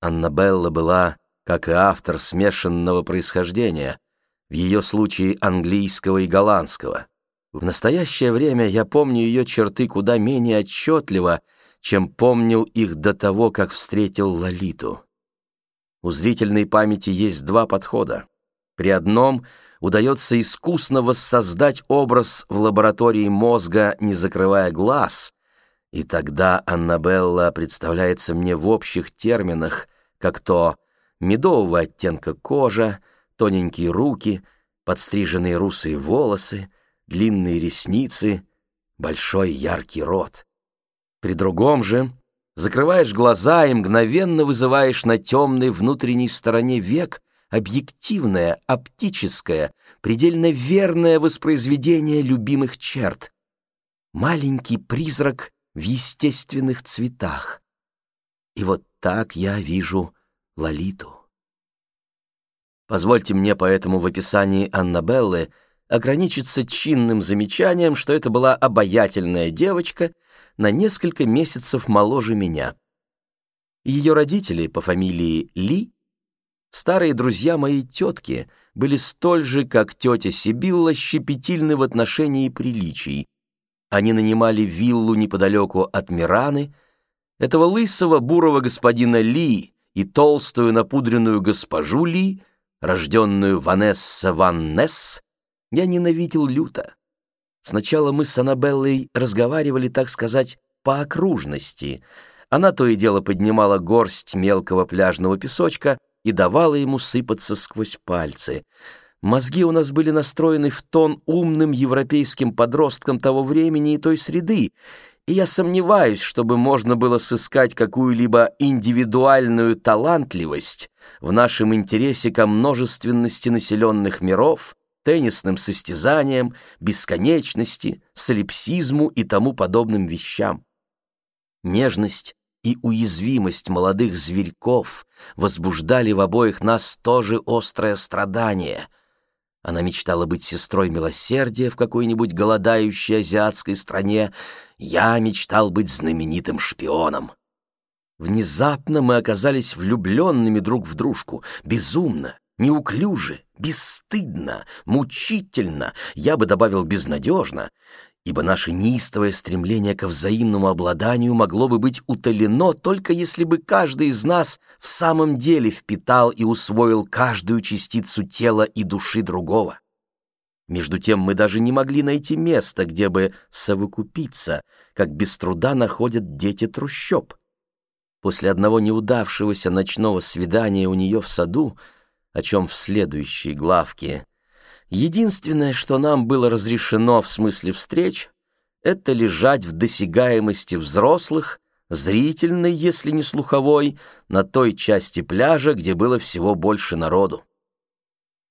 Аннабелла была, как и автор, смешанного происхождения, в ее случае английского и голландского. В настоящее время я помню ее черты куда менее отчетливо, чем помнил их до того, как встретил Лолиту. У зрительной памяти есть два подхода. При одном удается искусно воссоздать образ в лаборатории мозга, не закрывая глаз, и тогда Аннабелла представляется мне в общих терминах, как то медового оттенка кожа, тоненькие руки, подстриженные русые волосы, длинные ресницы, большой яркий рот. При другом же закрываешь глаза и мгновенно вызываешь на темной внутренней стороне век объективное, оптическое, предельно верное воспроизведение любимых черт. Маленький призрак в естественных цветах. И вот так я вижу Лолиту. Позвольте мне поэтому в описании Аннабеллы ограничиться чинным замечанием, что это была обаятельная девочка на несколько месяцев моложе меня. Ее родители по фамилии Ли Старые друзья моей тетки были столь же, как тетя Сибилла, щепетильны в отношении приличий. Они нанимали виллу неподалеку от Мираны, этого лысого бурого господина Ли и толстую напудренную госпожу Ли, рожденную Ванесса Ван Несс, я ненавидел люто. Сначала мы с Аннабеллой разговаривали, так сказать, по окружности. Она то и дело поднимала горсть мелкого пляжного песочка — и давала ему сыпаться сквозь пальцы. Мозги у нас были настроены в тон умным европейским подросткам того времени и той среды, и я сомневаюсь, чтобы можно было сыскать какую-либо индивидуальную талантливость в нашем интересе ко множественности населенных миров, теннисным состязаниям, бесконечности, солипсизму и тому подобным вещам. Нежность и уязвимость молодых зверьков возбуждали в обоих нас тоже острое страдание. Она мечтала быть сестрой милосердия в какой-нибудь голодающей азиатской стране, я мечтал быть знаменитым шпионом. Внезапно мы оказались влюбленными друг в дружку, безумно, неуклюже, бесстыдно, мучительно, я бы добавил безнадежно, ибо наше неистовое стремление ко взаимному обладанию могло бы быть утолено только если бы каждый из нас в самом деле впитал и усвоил каждую частицу тела и души другого. Между тем мы даже не могли найти места, где бы совокупиться, как без труда находят дети трущоб. После одного неудавшегося ночного свидания у нее в саду, о чем в следующей главке Единственное, что нам было разрешено в смысле встреч, это лежать в досягаемости взрослых, зрительной, если не слуховой, на той части пляжа, где было всего больше народу.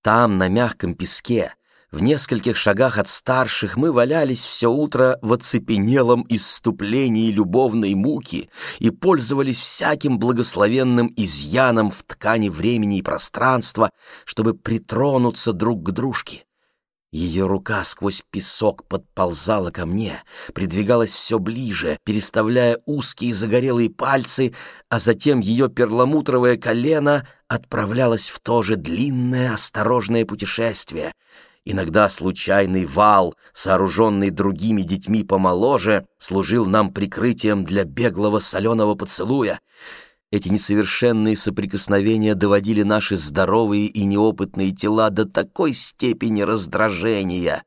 Там, на мягком песке, в нескольких шагах от старших мы валялись все утро в оцепенелом исступлении любовной муки и пользовались всяким благословенным изъяном в ткани времени и пространства, чтобы притронуться друг к дружке. Ее рука сквозь песок подползала ко мне, придвигалась все ближе, переставляя узкие загорелые пальцы, а затем ее перламутровое колено отправлялось в то же длинное осторожное путешествие — Иногда случайный вал, сооруженный другими детьми помоложе, служил нам прикрытием для беглого соленого поцелуя. Эти несовершенные соприкосновения доводили наши здоровые и неопытные тела до такой степени раздражения,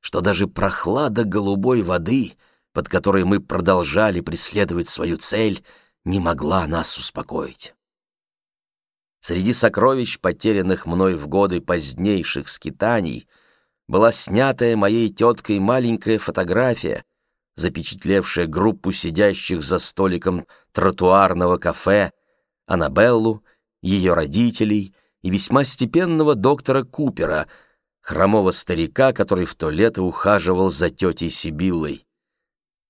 что даже прохлада голубой воды, под которой мы продолжали преследовать свою цель, не могла нас успокоить. Среди сокровищ, потерянных мной в годы позднейших скитаний, была снятая моей теткой маленькая фотография, запечатлевшая группу сидящих за столиком тротуарного кафе, Аннабеллу, ее родителей и весьма степенного доктора Купера, хромого старика, который в то лето ухаживал за тетей Сибиллой.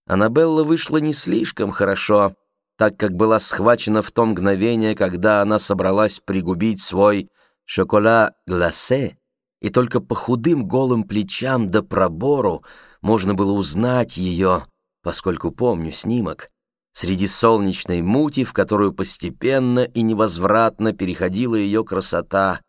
Аннабелла вышла не слишком хорошо, так как была схвачена в то мгновение, когда она собралась пригубить свой «шокола-гласе», и только по худым голым плечам да пробору можно было узнать ее, поскольку помню снимок. среди солнечной мути, в которую постепенно и невозвратно переходила ее красота.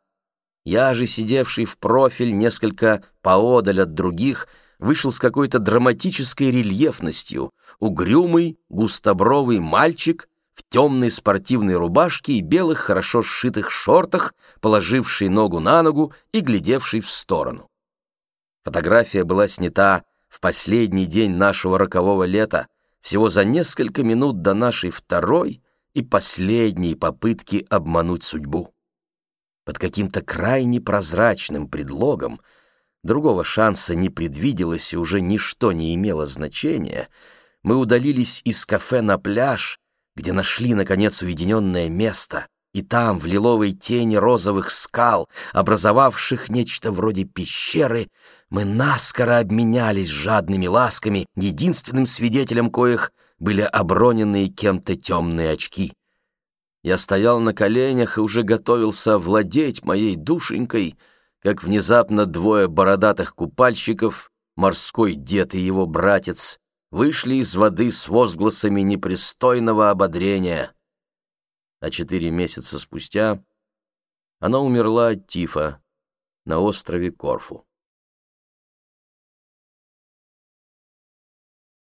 Я же, сидевший в профиль несколько поодаль от других, вышел с какой-то драматической рельефностью, угрюмый, густобровый мальчик в темной спортивной рубашке и белых, хорошо сшитых шортах, положивший ногу на ногу и глядевший в сторону. Фотография была снята в последний день нашего рокового лета, всего за несколько минут до нашей второй и последней попытки обмануть судьбу. Под каким-то крайне прозрачным предлогом другого шанса не предвиделось и уже ничто не имело значения, мы удалились из кафе на пляж, где нашли, наконец, уединенное место, и там, в лиловой тени розовых скал, образовавших нечто вроде пещеры, мы наскоро обменялись жадными ласками, единственным свидетелем коих были оброненные кем-то темные очки. Я стоял на коленях и уже готовился владеть моей душенькой, как внезапно двое бородатых купальщиков, морской дед и его братец, вышли из воды с возгласами непристойного ободрения. А четыре месяца спустя она умерла от тифа на острове Корфу.